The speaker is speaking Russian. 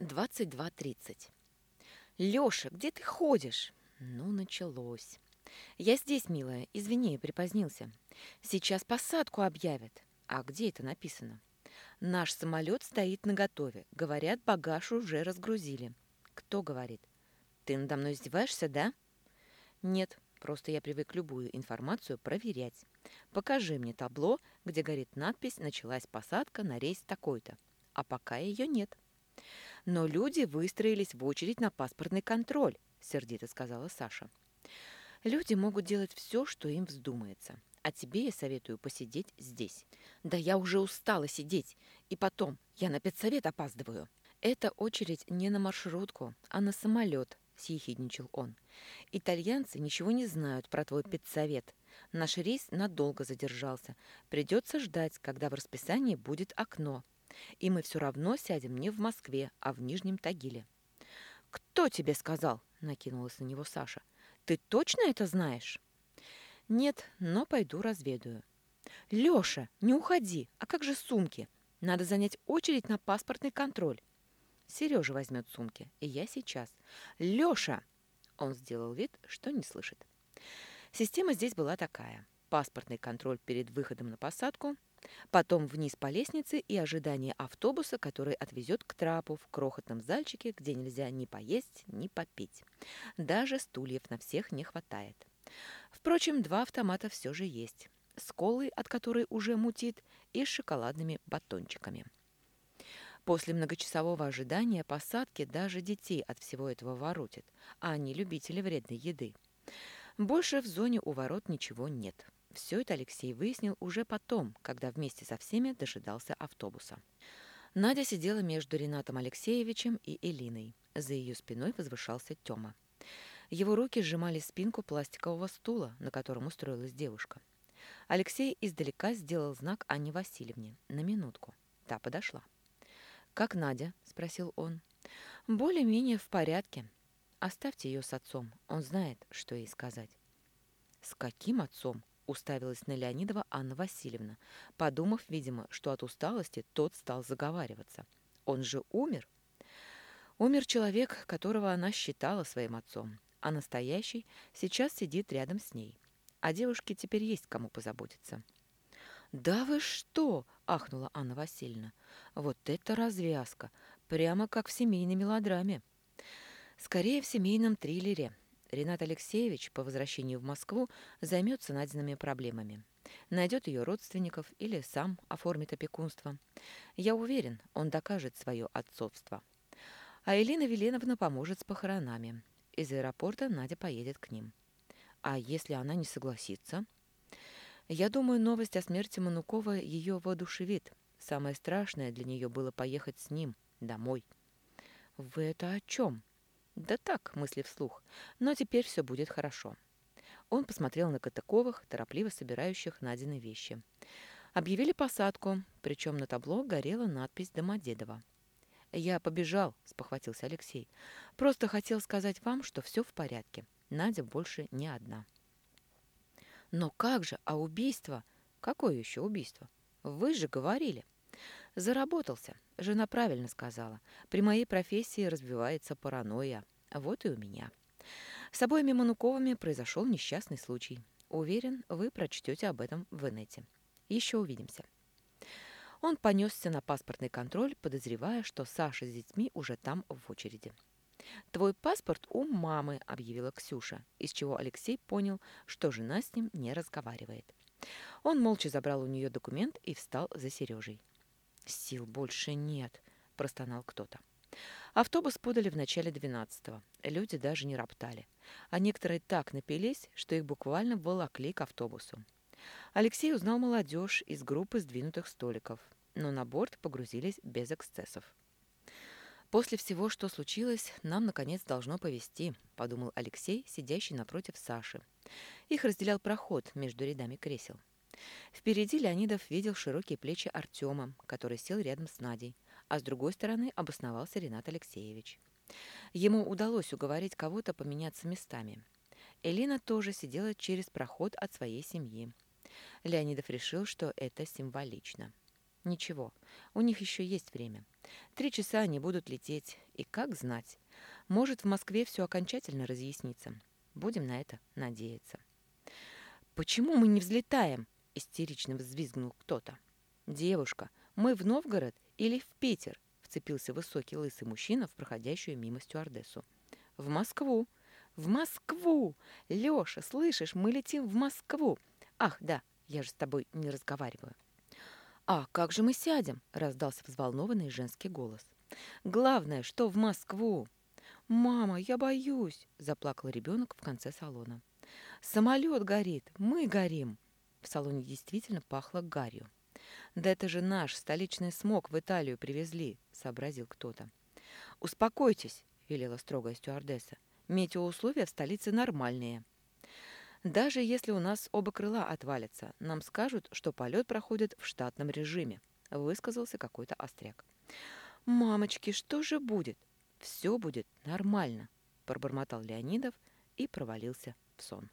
22.30. «Лёша, где ты ходишь?» Ну, началось. «Я здесь, милая. Извини, припозднился. Сейчас посадку объявят. А где это написано?» «Наш самолет стоит наготове. Говорят, багаж уже разгрузили». «Кто говорит?» «Ты надо мной издеваешься, да?» «Нет, просто я привык любую информацию проверять. Покажи мне табло, где горит надпись «Началась посадка на рейс такой-то». А пока ее нет». Но люди выстроились в очередь на паспортный контроль, сердито сказала Саша. Люди могут делать все, что им вздумается. А тебе я советую посидеть здесь. Да я уже устала сидеть. И потом, я на педсовет опаздываю. Это очередь не на маршрутку, а на самолет, съехидничал он. Итальянцы ничего не знают про твой педсовет. Наш рейс надолго задержался. Придется ждать, когда в расписании будет окно. И мы все равно сядем не в Москве, а в Нижнем Тагиле. «Кто тебе сказал?» – накинулась на него Саша. «Ты точно это знаешь?» «Нет, но пойду разведаю». «Лёша, не уходи! А как же сумки? Надо занять очередь на паспортный контроль». Сережа возьмет сумки, и я сейчас. «Лёша!» Он сделал вид, что не слышит. Система здесь была такая. Паспортный контроль перед выходом на посадку – Потом вниз по лестнице и ожидание автобуса, который отвезет к трапу в крохотном зальчике, где нельзя ни поесть, ни попить. Даже стульев на всех не хватает. Впрочем, два автомата все же есть. С колой, от которой уже мутит, и с шоколадными батончиками. После многочасового ожидания посадки даже детей от всего этого воротит, а они любители вредной еды. Больше в зоне у ворот ничего нет. Все это Алексей выяснил уже потом, когда вместе со всеми дожидался автобуса. Надя сидела между Ренатом Алексеевичем и Элиной. За ее спиной возвышался Тёма. Его руки сжимали спинку пластикового стула, на котором устроилась девушка. Алексей издалека сделал знак Анне Васильевне на минутку. Та подошла. «Как Надя?» – спросил он. «Более-менее в порядке. Оставьте ее с отцом, он знает, что ей сказать». «С каким отцом?» Уставилась на Леонидова Анна Васильевна, подумав, видимо, что от усталости тот стал заговариваться. Он же умер. Умер человек, которого она считала своим отцом, а настоящий сейчас сидит рядом с ней. А девушке теперь есть кому позаботиться. «Да вы что!» – ахнула Анна Васильевна. «Вот это развязка! Прямо как в семейной мелодраме!» «Скорее в семейном триллере», Ренат Алексеевич по возвращении в Москву займется Надиными проблемами. Найдет ее родственников или сам оформит опекунство. Я уверен, он докажет свое отцовство. А Элина Веленовна поможет с похоронами. Из аэропорта Надя поедет к ним. А если она не согласится? Я думаю, новость о смерти Манукова ее воодушевит. Самое страшное для нее было поехать с ним домой. «Вы это о чем?» Да так, мысли вслух. Но теперь все будет хорошо. Он посмотрел на Катаковых, торопливо собирающих Надины вещи. Объявили посадку, причем на табло горела надпись «Домодедово». «Я побежал», — спохватился Алексей. «Просто хотел сказать вам, что все в порядке. Надя больше не одна». «Но как же? А убийство? Какое еще убийство? Вы же говорили». Заработался. Жена правильно сказала. При моей профессии развивается паранойя. Вот и у меня. С обоими Мануковыми произошел несчастный случай. Уверен, вы прочтете об этом в инете. Еще увидимся. Он понесся на паспортный контроль, подозревая, что Саша с детьми уже там в очереди. «Твой паспорт у мамы», — объявила Ксюша, из чего Алексей понял, что жена с ним не разговаривает. Он молча забрал у нее документ и встал за Сережей. «Сил больше нет», – простонал кто-то. Автобус подали в начале двенадцатого. Люди даже не роптали. А некоторые так напились, что их буквально волокли к автобусу. Алексей узнал молодежь из группы сдвинутых столиков, но на борт погрузились без эксцессов. «После всего, что случилось, нам, наконец, должно повезти», – подумал Алексей, сидящий напротив Саши. Их разделял проход между рядами кресел. Впереди Леонидов видел широкие плечи Артема, который сел рядом с Надей, а с другой стороны обосновался Ренат Алексеевич. Ему удалось уговорить кого-то поменяться местами. Элина тоже сидела через проход от своей семьи. Леонидов решил, что это символично. Ничего, у них еще есть время. Три часа они будут лететь, и как знать. Может, в Москве все окончательно разъяснится. Будем на это надеяться. «Почему мы не взлетаем?» – истерично взвизгнул кто-то. «Девушка, мы в Новгород или в Питер?» – вцепился высокий лысый мужчина в проходящую мимо стюардессу. «В Москву! В Москву! Лёша, слышишь, мы летим в Москву! Ах, да, я же с тобой не разговариваю!» «А как же мы сядем?» – раздался взволнованный женский голос. «Главное, что в Москву!» «Мама, я боюсь!» – заплакал ребенок в конце салона. «Самолет горит! Мы горим!» В салоне действительно пахло гарью. «Да это же наш столичный смог в Италию привезли», — сообразил кто-то. «Успокойтесь», — велела строгая стюардесса. «Метеоусловия в столице нормальные». «Даже если у нас оба крыла отвалятся, нам скажут, что полет проходит в штатном режиме», — высказался какой-то остряк. «Мамочки, что же будет?» «Все будет нормально», — пробормотал Леонидов и провалился в сон.